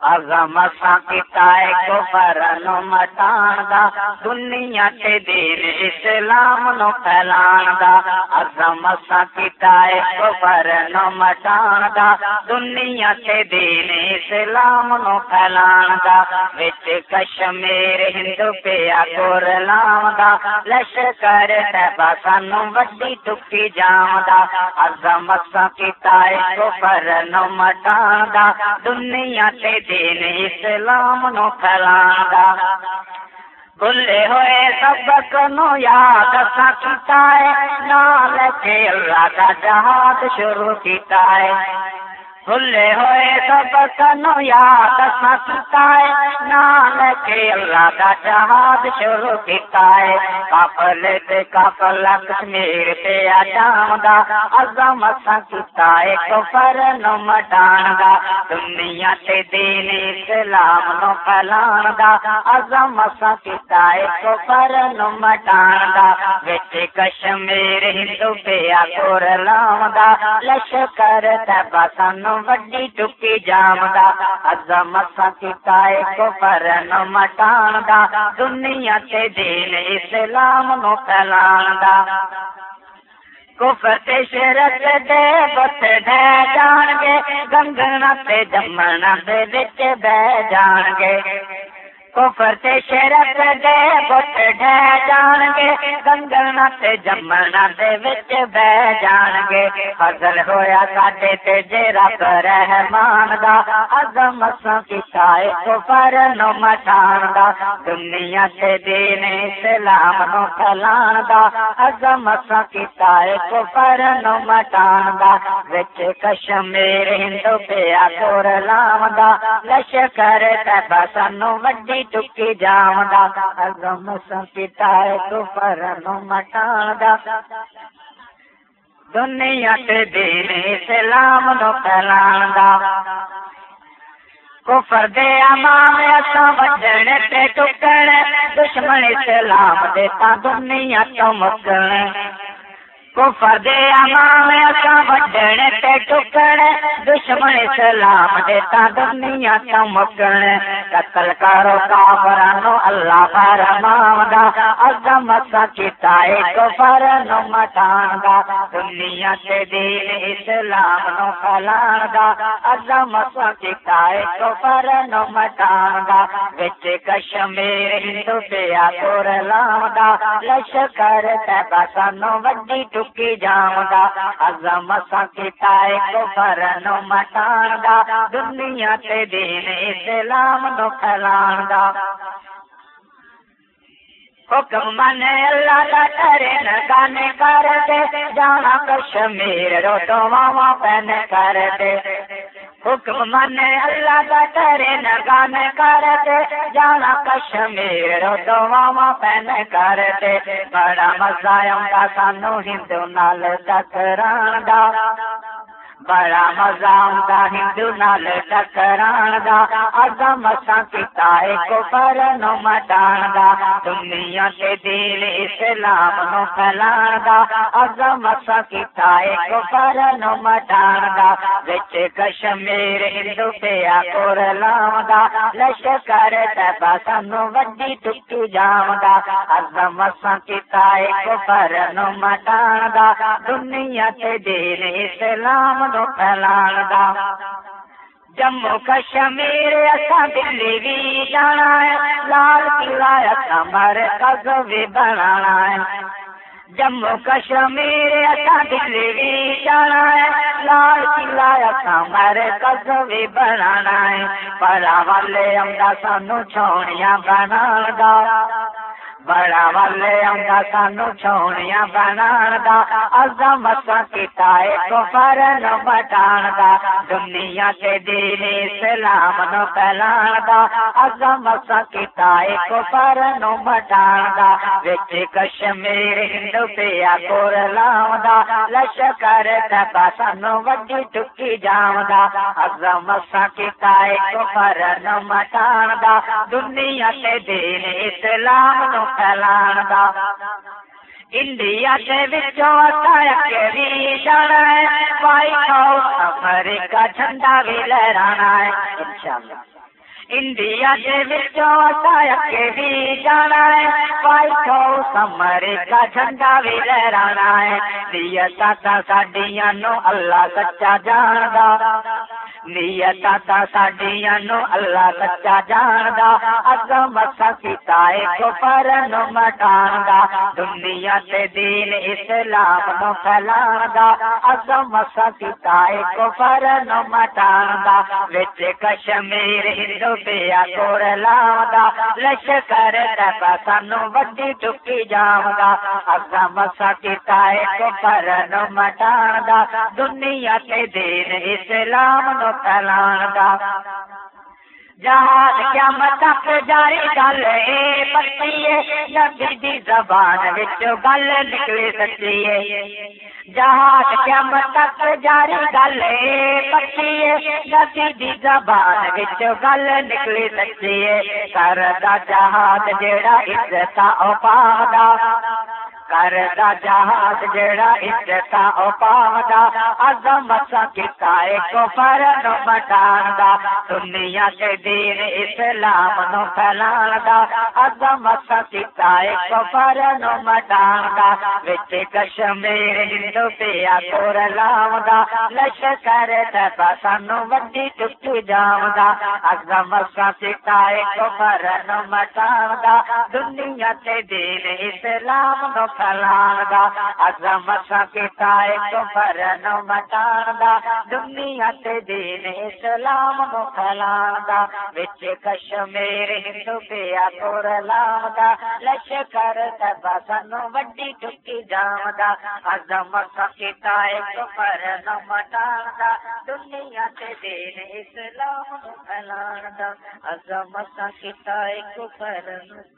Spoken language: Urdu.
عظم اساں کیتا ہے کفر نو دنیا تے دین اسلام نو پھیلان دا عظم اساں کیتا ہے کفر دنیا تے دین اسلام نو پھیلاندا۔ وچ کشمیر ہندو پیا گور لام دا لشکر تیبا سانو وڈی ٹکی جام دا عظم اساں کیتا ہے کفر دنیا تے دین اسلام نو پھیلاندا بھلے ہوئے سبق نو یاد سکتا ہے، نال کے اللہ کا جہاد شروع کیتا ہے۔ بھلے ہوئے سب کنو یاد سکتا ہے نام کے اللہ کا جہاد شروع کیتا ہے کافل تے کافل کشمیر تے آجام دا عظم سکتا ہے کفر نو مٹان دا، دنیا تے دین اسلام نو پھیلان دا عظم سکتا ہے کفر نو مٹان دا۔ وچ کشمیر ہندو پیا کور لام دا، لشکر تبا سانو وڈی ٹکی جامدا دا عظم سکتا ہے کفر نو مٹان دنیا تے دین اسلام نو پھیلاندا کفر تے شرک دے بت دے جان گے گنگنا تے جمنا دے وچ بہ جان گے کفر تے شرک دے بت ڈھے جان گے گنگنا تے جمنا دے وچ بہ جان گے فضل ہویا ساڈے تے جے رب رحمان دا، عظم اساں کیتا اے کفر نو مٹان دا۔ دنیا تے دین اسلام نو پھیلان دا، عظم اساں کیتا اے کفر نو مٹان دا۔ وچ کشمیر، ہندو پیا کور لام دا۔ لشکر تے سانو وڈی ٹکی جام دا عظم سپتا ہے کفر نو مٹان دا دنیا تے دین اسلام نو پھیلان کفر دے امام اساں وڈن تے ٹکن دشمن اسلام دے تا دنیا تو مکن کفر دے امام اساں وڈن تے ٹکن دشمن اسلام دے تا دنیا تو مکن قتل کرو کافرانو اللہ فرمان دا عظم اساں کیتا اے کفر مٹان دا دنیا تے دین اسلام نو پھیلان دا عظم اساں کیتا اے کفر مٹان دا وچ کشمیر ہندو پیا کور لام دا لشکر تے سانو وڈی ٹکی جام دا عظم اساں کیتا اے کفر مٹان دا دنیا تے دین اسلام نو پھیلان دا حکم من اللہ کا کرے نہ گانے کر دے جانا کشمیر رو تو ماما پہن کر دے حکم من اللہ کا کرے نہ گانے کر دے جانا کشمیر رو تو ماما پہن کر دے بڑا مزہ آؤں سانو ہندو نال ٹکران دا بڑا مزہ آتا ہندو نال ٹکران دا عظم اساں کیتا اے کفر نو مٹان دا دنیا تے دین اسلام نو پھیلان دا عظم اساں کیتا اے کفر نو مٹان دا وچ کشمیر ہندو پیا کور لام لشکر تبا سانو وڈی ٹکی جام دا عظم اساں کفر نو مٹان دا دنیا تے دین اسلام نو پھیلان دا جموں کشمیر اساں دلی بھی جانا ہے لال قلعہ اساں مرکز بھی بنانا ہے جموں کشمیر اساں دلی بھی جانا ہے لال قلعہ اساں مرکز بھی بنانا ہے پڑا والے آمدا سانو چھوڑیاں بنا دا بڑا والے آمدا سانو چھونیاں بنان دا عظم اساں کیتا اے کفر نو بٹان دا دنیا تے دین اسلام نو پھیلان دا عظم اساں کیتا اے کفر نو بٹان دا وچ کشمیر ہندو پیا کور لام دا لشکر تبا سانو وڈی ٹکی جام دا عظم اساں کیتا اے کفر نو مٹان دا دنیا تے دین اسلام نو پھیلان دا انڈیا کے وچوں اساں بھی جانا ہے وائٹ ہاؤس امریکہ جھنڈا بھی لہرانا ہے انشاءاللہ انڈیا کے بھی جانا ہے وائٹ ہاؤس امریکہ جھنڈا بھی لہرانا ہے نیت ساڈیاں نو اللہ سچا جاندا نیت تا ساڈیاں نو اللہ سچا جاندا اگم سکتا ہے کفر نو مٹان دا دنیا تے دین اسلام نو پھیلان دا اگم سکتا ہے کفر نو مٹان دا وچ کشمیر ہندو پیا کور لاوندا لشکر تے سانو وڈی ٹکی جاوندا اگم سکتا ہے کفر نو مٹان دا دنیا تے دین اسلام نو پھیلان جہاز کیا متک جاری گل نبی دی زبان وچ گل نکلی سچی جہاز کیا متک جاری گل نبی دی زبان وچ گل نکلی سچی کر دا جہاز جیڑا عزت او پادا کردا جہاز جڑا عزتا او پاودا عظمت کیتا اے کفر نو مٹان دنیا تے دین اسلام نو پھیلان دا عظمت کیتا اے کفر نو مٹان وچ کشمیر ہندو پیا کور لاوندا لشکر تے سانو وڈی ٹک جاوندا عظمت کیتا اے کفر نو مٹان دنیا تے دین اسلام نو سلام دا عظمت کیتا ہے کفر نو مٹان دا دنیا تے دین اسلام نو پھیلان دا وچ کشمیر ہندو پیا کور لام دا لشکر تبا سنو وڈی ٹکی جام دا عظمت کیتا ہے کفر نو مٹان دا دنیا تے دین اسلام نو پھیلان دا عظمت کیتا ہے کفر نو